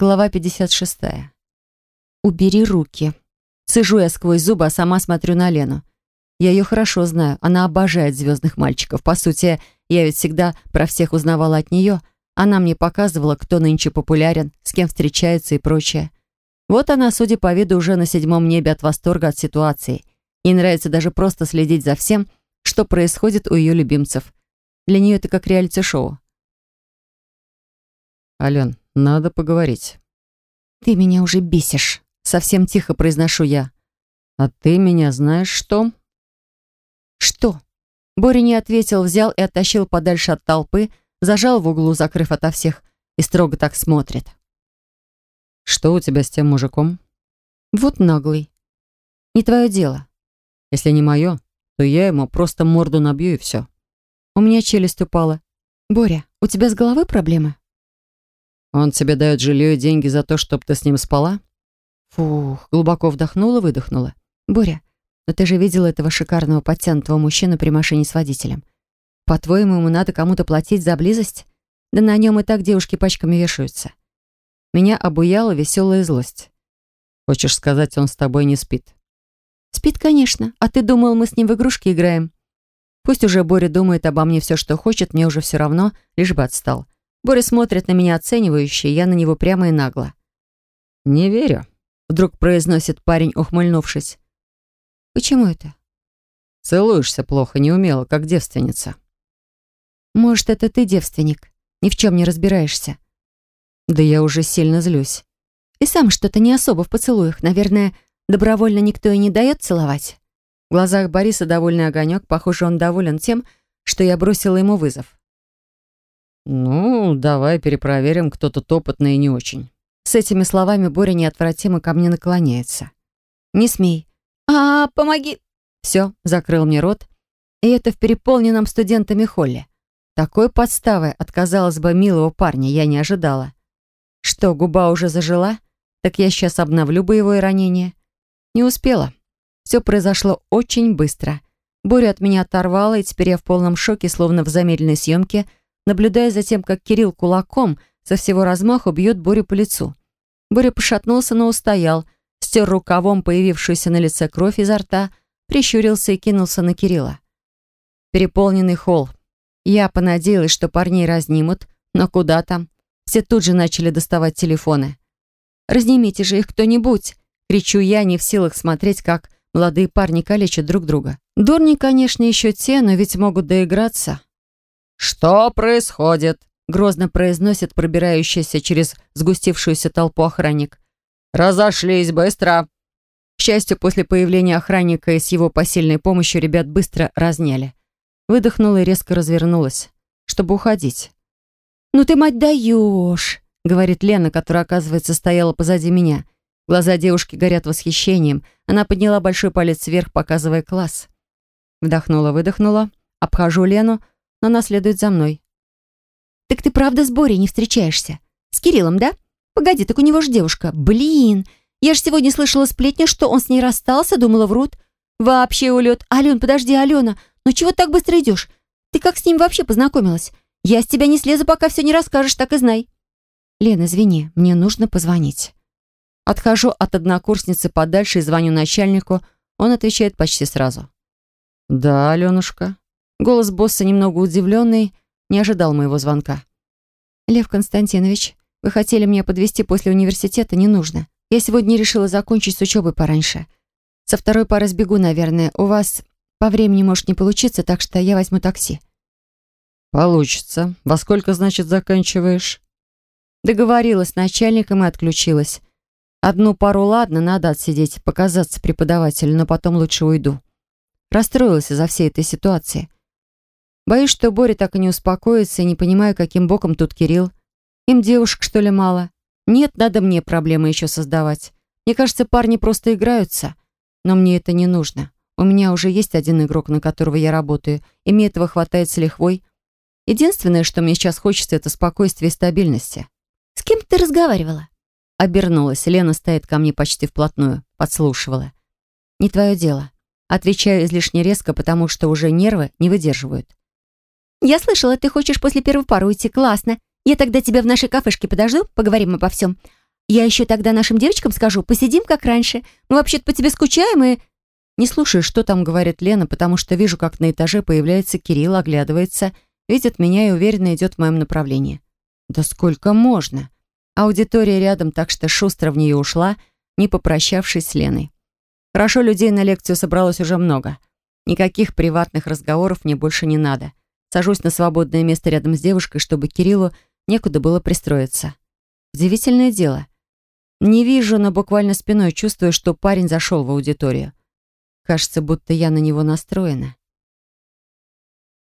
Глава 56. «Убери руки». Сижу я сквозь зубы, а сама смотрю на Лену. Я ее хорошо знаю, она обожает звездных мальчиков. По сути, я ведь всегда про всех узнавала от нее. Она мне показывала, кто нынче популярен, с кем встречается и прочее. Вот она, судя по виду, уже на седьмом небе от восторга от ситуации. Ей нравится даже просто следить за всем, что происходит у ее любимцев. Для нее это как реалити-шоу. «Ален, надо поговорить». «Ты меня уже бесишь», — совсем тихо произношу я. «А ты меня знаешь что?» «Что?» Боря не ответил, взял и оттащил подальше от толпы, зажал в углу, закрыв ото всех, и строго так смотрит. «Что у тебя с тем мужиком?» «Вот наглый. Не твое дело». «Если не мое, то я ему просто морду набью и все». У меня челюсть упала. «Боря, у тебя с головой проблемы?» «Он тебе дает жилье и деньги за то, чтобы ты с ним спала?» Фух, глубоко вдохнула, выдохнула. «Боря, но ты же видела этого шикарного подтянутого мужчину при машине с водителем. По-твоему, ему надо кому-то платить за близость? Да на нем и так девушки пачками вешаются». Меня обуяла веселая злость. «Хочешь сказать, он с тобой не спит?» «Спит, конечно. А ты думал, мы с ним в игрушки играем?» Пусть уже Боря думает обо мне все, что хочет, мне уже все равно, лишь бы отстал. Боря смотрит на меня оценивающе, я на него прямо и нагло. «Не верю», — вдруг произносит парень, ухмыльнувшись. «Почему это?» «Целуешься плохо, неумело, как девственница». «Может, это ты девственник? Ни в чем не разбираешься?» «Да я уже сильно злюсь. И сам что-то не особо в поцелуях. Наверное, добровольно никто и не дает целовать?» В глазах Бориса довольный огонек. Похоже, он доволен тем, что я бросила ему вызов. «Ну, давай перепроверим, кто тут опытный и не очень». С этими словами Боря неотвратимо ко мне наклоняется. «Не смей». «А, помоги!» Все, закрыл мне рот. И это в переполненном студентами холле. Такой подставы от, казалось бы, милого парня я не ожидала. Что, губа уже зажила? Так я сейчас обновлю боевое ранение. Не успела. Все произошло очень быстро. Борю от меня оторвало, и теперь я в полном шоке, словно в замедленной съемке — наблюдая за тем, как Кирилл кулаком со всего размаху бьет Борю по лицу. Боря пошатнулся, но устоял, стер рукавом появившуюся на лице кровь изо рта, прищурился и кинулся на Кирилла. Переполненный холл. Я понадеялась, что парней разнимут, но куда там? Все тут же начали доставать телефоны. «Разнимите же их кто-нибудь!» — кричу я, не в силах смотреть, как молодые парни калечат друг друга. Дурни, конечно, еще те, но ведь могут доиграться. «Что происходит?» — грозно произносит пробирающийся через сгустившуюся толпу охранник. «Разошлись быстро!» К счастью, после появления охранника и с его посильной помощью ребят быстро разняли. Выдохнула и резко развернулась, чтобы уходить. «Ну ты, мать, даешь!» — говорит Лена, которая, оказывается, стояла позади меня. Глаза девушки горят восхищением. Она подняла большой палец вверх, показывая класс. Вдохнула-выдохнула, обхожу Лену, но она следует за мной. «Так ты правда с Борей не встречаешься? С Кириллом, да? Погоди, так у него же девушка. Блин, я же сегодня слышала сплетню, что он с ней расстался, думала, врут. Вообще улет. Ален, подожди, Алена, ну чего так быстро идешь? Ты как с ним вообще познакомилась? Я с тебя не слезу, пока все не расскажешь, так и знай». «Лен, извини, мне нужно позвонить». Отхожу от однокурсницы подальше и звоню начальнику. Он отвечает почти сразу. «Да, Аленушка». Голос босса немного удивленный, не ожидал моего звонка. «Лев Константинович, вы хотели меня подвести после университета, не нужно. Я сегодня решила закончить с учебой пораньше. Со второй пары сбегу, наверное. У вас по времени может не получиться, так что я возьму такси». «Получится. Во сколько, значит, заканчиваешь?» Договорилась с начальником и отключилась. Одну пару ладно, надо отсидеть, показаться преподавателю, но потом лучше уйду. Расстроилась из-за всей этой ситуации. Боюсь, что Боря так и не успокоится, и не понимаю, каким боком тут Кирилл. Им девушек, что ли, мало? Нет, надо мне проблемы еще создавать. Мне кажется, парни просто играются. Но мне это не нужно. У меня уже есть один игрок, на которого я работаю, и мне этого хватает с лихвой. Единственное, что мне сейчас хочется, это спокойствие и стабильности. «С кем ты разговаривала?» Обернулась. Лена стоит ко мне почти вплотную. Подслушивала. «Не твое дело». Отвечаю излишне резко, потому что уже нервы не выдерживают. «Я слышала, ты хочешь после первой пары уйти. Классно. Я тогда тебя в нашей кафешке подожду, поговорим обо всем. Я еще тогда нашим девочкам скажу, посидим как раньше. Мы вообще-то по тебе скучаем и...» Не слушаю, что там говорит Лена, потому что вижу, как на этаже появляется Кирилл, оглядывается, видит меня и уверенно идет в моем направлении. «Да сколько можно?» Аудитория рядом, так что шустро в нее ушла, не попрощавшись с Леной. Хорошо, людей на лекцию собралось уже много. Никаких приватных разговоров мне больше не надо. Сажусь на свободное место рядом с девушкой, чтобы Кириллу некуда было пристроиться. Удивительное дело. Не вижу, но буквально спиной чувствую, что парень зашел в аудиторию. Кажется, будто я на него настроена.